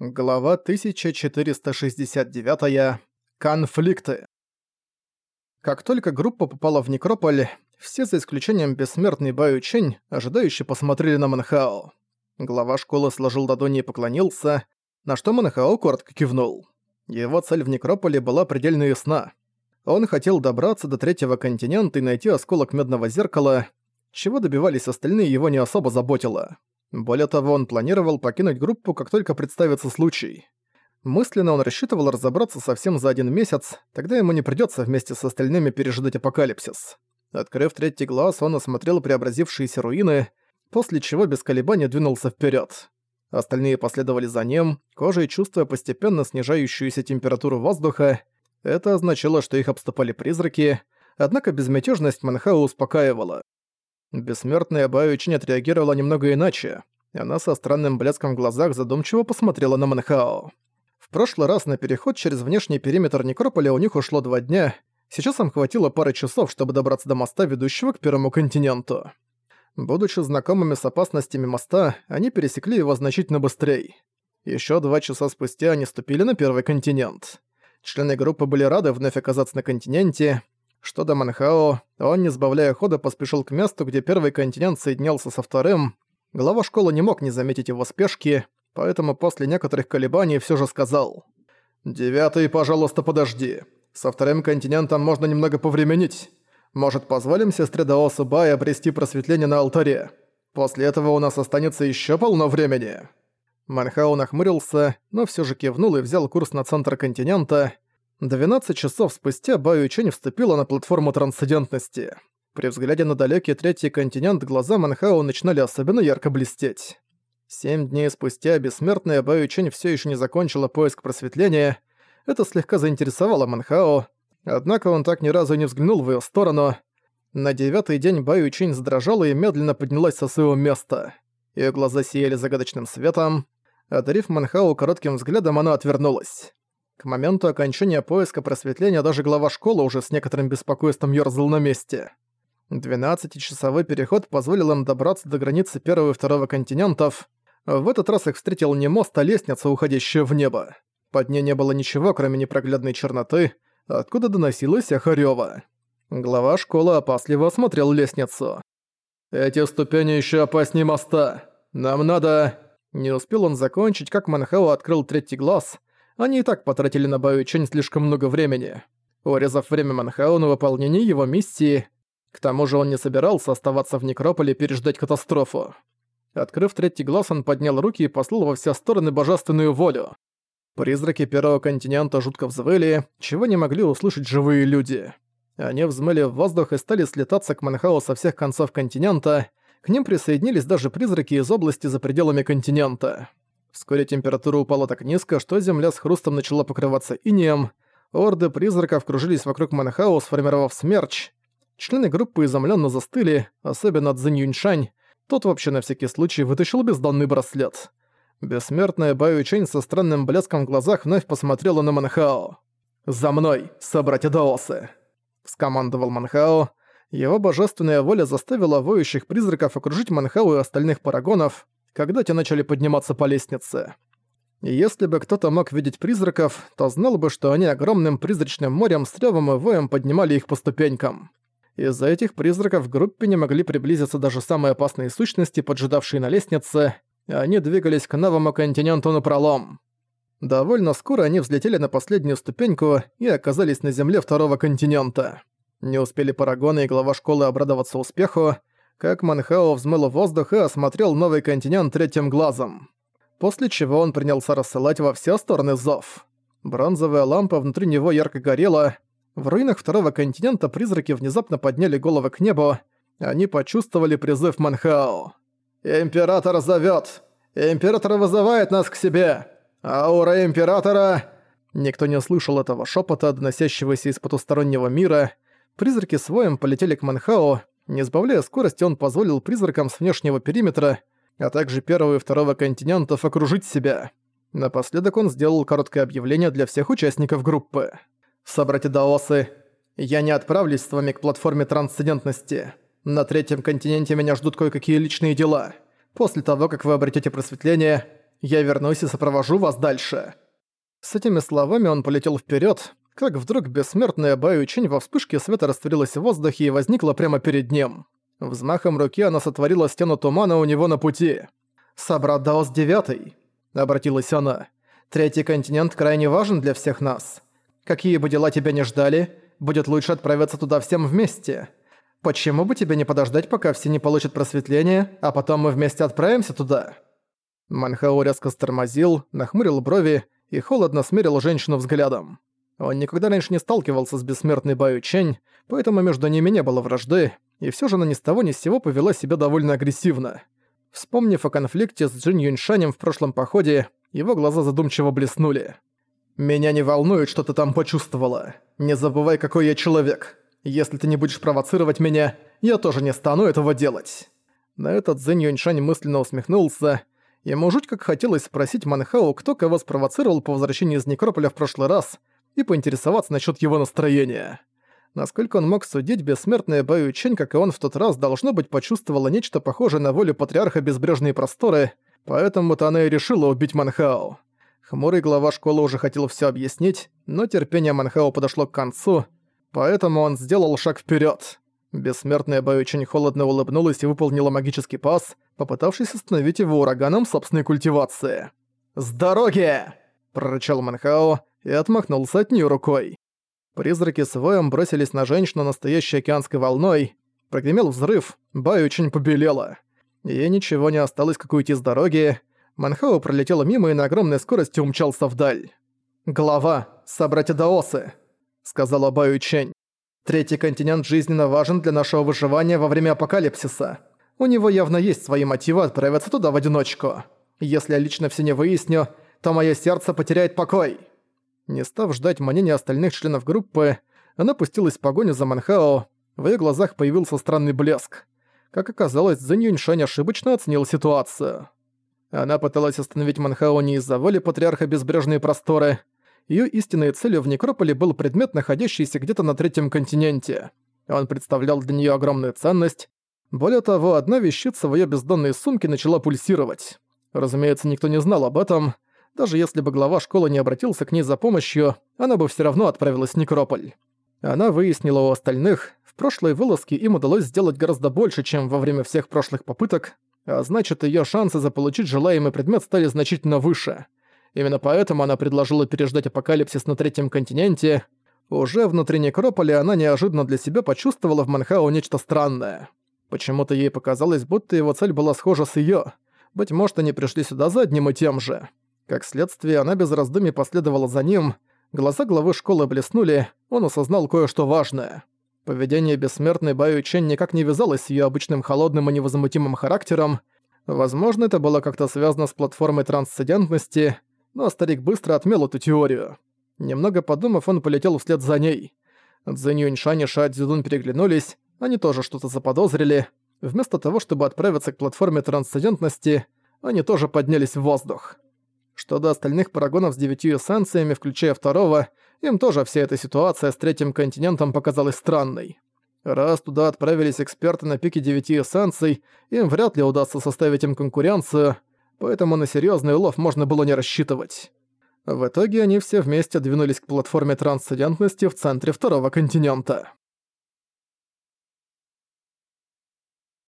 Глава 1469. Конфликты. Как только группа попала в Некрополь, все за исключением бессмертный Баю Чень, ожидающе посмотрели на Манхао. Глава школы сложил ладони и поклонился, на что Манхао коротко кивнул. Его цель в Некрополе была предельно ясна. Он хотел добраться до третьего континента и найти осколок Медного Зеркала, чего добивались остальные его не особо заботило. Более того, он планировал покинуть группу, как только представится случай. Мысленно он рассчитывал разобраться совсем за один месяц, тогда ему не придётся вместе с остальными пережидать апокалипсис. Открыв третий глаз, он осмотрел преобразившиеся руины, после чего без колебаний двинулся вперёд. Остальные последовали за ним, кожей чувствуя постепенно снижающуюся температуру воздуха. Это означало, что их обступали призраки, однако безмятежность Манхау успокаивала. Бессмертная Баючинь отреагировала немного иначе. Она со странным блеском в глазах задумчиво посмотрела на Манхао. В прошлый раз на переход через внешний периметр Некрополя у них ушло два дня, сейчас им хватило пары часов, чтобы добраться до моста, ведущего к Первому континенту. Будучи знакомыми с опасностями моста, они пересекли его значительно быстрее. Еще два часа спустя они ступили на Первый континент. Члены группы были рады вновь оказаться на континенте, что до Манхао, он, не сбавляя хода, поспешил к месту, где первый континент соединялся со вторым. Глава школы не мог не заметить его спешки, поэтому после некоторых колебаний все же сказал. «Девятый, пожалуйста, подожди. Со вторым континентом можно немного повременить. Может, позволим сестре Даосу Бай обрести просветление на алтаре? После этого у нас останется еще полно времени». Манхау нахмурился, но все же кивнул и взял курс на центр континента, 12 часов спустя Баю Чэнь вступила на платформу трансцендентности. При взгляде на далекий третий континент глаза Манхао начинали особенно ярко блестеть. Семь дней спустя бессмертная Баю Чэнь всё ещё не закончила поиск просветления. Это слегка заинтересовало Манхао, однако он так ни разу не взглянул в её сторону. На девятый день Баю Чэнь задрожала и медленно поднялась со своего места. Её глаза сияли загадочным светом. Одарив Манхао коротким взглядом, она отвернулась. К моменту окончания поиска просветления даже глава школы уже с некоторым беспокойством ёрзал на месте. 12-часовой переход позволил им добраться до границы первого и второго континентов. В этот раз их встретил не мост, а лестница, уходящая в небо. Под ней не было ничего, кроме непроглядной черноты, откуда доносилось эхо рёва. Глава школы опасливо осмотрел лестницу. «Эти ступени еще опаснее моста. Нам надо...» Не успел он закончить, как Манхао открыл третий глаз — они и так потратили на Баю Чэнь слишком много времени, урезав время Манхау на выполнение его миссии. К тому же он не собирался оставаться в Некрополе и переждать катастрофу. Открыв третий глаз, он поднял руки и послал во все стороны божественную волю. Призраки Первого континента жутко взвыли, чего не могли услышать живые люди. Они взмыли в воздух и стали слетаться к Манхау со всех концов континента, к ним присоединились даже призраки из области за пределами континента. Вскоре температура упала так низко, что земля с хрустом начала покрываться инеем. Орды призраков кружились вокруг Манхау, сформировав смерч. Члены группы изумленно застыли, особенно Цзинь Юньшань. Тот вообще на всякий случай вытащил бездонный браслет. Бессмертная Баю Чэнь со странным блеском в глазах вновь посмотрела на Манхао. «За мной, собратья Даосы!» — скомандовал Манхао. Его божественная воля заставила воющих призраков окружить Манхау и остальных парагонов, когда те начали подниматься по лестнице. Если бы кто-то мог видеть призраков, то знал бы, что они огромным призрачным морем с рёвом и воем поднимали их по ступенькам. Из-за этих призраков в группе не могли приблизиться даже самые опасные сущности, поджидавшие на лестнице, они двигались к новому континенту напролом. Довольно скоро они взлетели на последнюю ступеньку и оказались на земле второго континента. Не успели Парагоны и глава школы обрадоваться успеху, как Манхао взмыл воздух и осмотрел новый континент третьим глазом. После чего он принялся рассылать во все стороны зов. Бронзовая лампа внутри него ярко горела. В руинах второго континента призраки внезапно подняли головы к небу. Они почувствовали призыв Манхао. «Император зовёт! Император вызывает нас к себе! Аура Императора!» Никто не слышал этого шепота, доносящегося из потустороннего мира. Призраки своим полетели к Манхао, не сбавляя скорости, он позволил призракам с внешнего периметра, а также первого и второго континентов окружить себя. Напоследок он сделал короткое объявление для всех участников группы. «Собратья Даосы, я не отправлюсь с вами к платформе трансцендентности. На третьем континенте меня ждут кое-какие личные дела. После того, как вы обретете просветление, Я вернусь и сопровожу вас дальше». С этими словами он полетел вперед, как вдруг бессмертная Баю во вспышке света растворилась в воздухе и возникла прямо перед ним. Взмахом руки она сотворила стену тумана у него на пути. «Собрат Даос Девятый», — обратилась она. «Третий континент крайне важен для всех нас. Какие бы дела тебя не ждали, будет лучше отправиться туда всем вместе. Почему бы тебе не подождать, пока все не получат просветление, а потом мы вместе отправимся туда?» Манхао резко стормозил, нахмурил брови и холодно смерил женщину взглядом. Он никогда раньше не сталкивался с бессмертной Баю Чень, поэтому между ними не было вражды, и все же она ни с того ни с сего повела себя довольно агрессивно. Вспомнив о конфликте с Джин Юньшанем в прошлом походе, его глаза задумчиво блеснули. «Меня не волнует, что ты там почувствовала. Не забывай, какой я человек. Если ты не будешь провоцировать меня, я тоже не стану этого делать». На этот Цзинь Юньшань мысленно усмехнулся. Ему жуть как хотелось спросить Манхау, кто кого спровоцировал по возвращении из Некрополя в прошлый раз, и поинтересоваться насчет его настроения. Насколько он мог судить, бессмертная Баю Чень, как и он в тот раз, должно быть, почувствовала нечто похожее на волю патриарха безбрежные просторы, поэтому-то она и решила убить Манхао. Хмурый глава школы уже хотел все объяснить, но терпение Манхао подошло к концу, поэтому он сделал шаг вперед. Бессмертная Бай очень холодно улыбнулась и выполнила магический пас, попытавшись остановить его ураганом собственной культивации. «С дороги!» – прорычал Манхао и отмахнулся от нее рукой. Призраки с воем бросились на женщину настоящей океанской волной. Прогремел взрыв, Бай очень побелела. Ей ничего не осталось, как уйти с дороги, Манхао пролетела мимо и на огромной скорости умчался вдаль. «Глава, собратья Даосы», — сказала Баю Чень. «Третий континент жизненно важен для нашего выживания во время апокалипсиса. У него явно есть свои мотивы отправиться туда в одиночку. Если я лично все не выясню, то мое сердце потеряет покой». Не став ждать мнения остальных членов группы, она пустилась в погоню за Манхао, в её глазах появился странный блеск. Как оказалось, Зэнь Юньшань ошибочно оценил ситуацию. Она пыталась остановить Манхао не из-за воли патриарха Безбрежные просторы. Её истинной целью в Некрополе был предмет, находящийся где-то на третьем континенте. Он представлял для неё огромную ценность. Более того, одна вещица в её бездонной сумке начала пульсировать. Разумеется, никто не знал об этом. Даже если бы глава школы не обратился к ней за помощью, она бы всё равно отправилась в Некрополь. Она выяснила у остальных, в прошлой вылазке им удалось сделать гораздо больше, чем во время всех прошлых попыток, а значит, ее шансы заполучить желаемый предмет стали значительно выше. Именно поэтому она предложила переждать апокалипсис на третьем континенте. Уже внутри Некрополя она неожиданно для себя почувствовала в Манхау нечто странное. Почему-то ей показалось, будто его цель была схожа с ее. Быть может, они пришли сюда за одним и тем же. Как следствие, она без раздумий последовала за ним. Глаза главы школы блеснули, он осознал кое-что важное. Поведение бессмертной Баю Чен никак не вязалось с её обычным холодным и невозмутимым характером. Возможно, это было как-то связано с платформой трансцендентности, но старик быстро отмел эту теорию. Немного подумав, он полетел вслед за ней. Цзэнь Юньшань и Ша Цзюдун переглянулись, они тоже что-то заподозрили. Вместо того, чтобы отправиться к платформе трансцендентности, они тоже поднялись в воздух. Что до остальных парагонов с девятью эссенциями, включая второго, им тоже вся эта ситуация с третьим континентом показалась странной. Раз туда отправились эксперты на пике девяти эссенций, им вряд ли удастся составить им конкуренцию, поэтому на серьезный улов можно было не рассчитывать. В итоге они все вместе двинулись к платформе трансцендентности в центре второго континента.